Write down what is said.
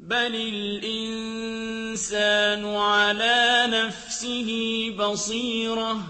بَلِ الْإِنسَانُ عَلَىٰ نَفْسِهِ بَصِيرَةٌ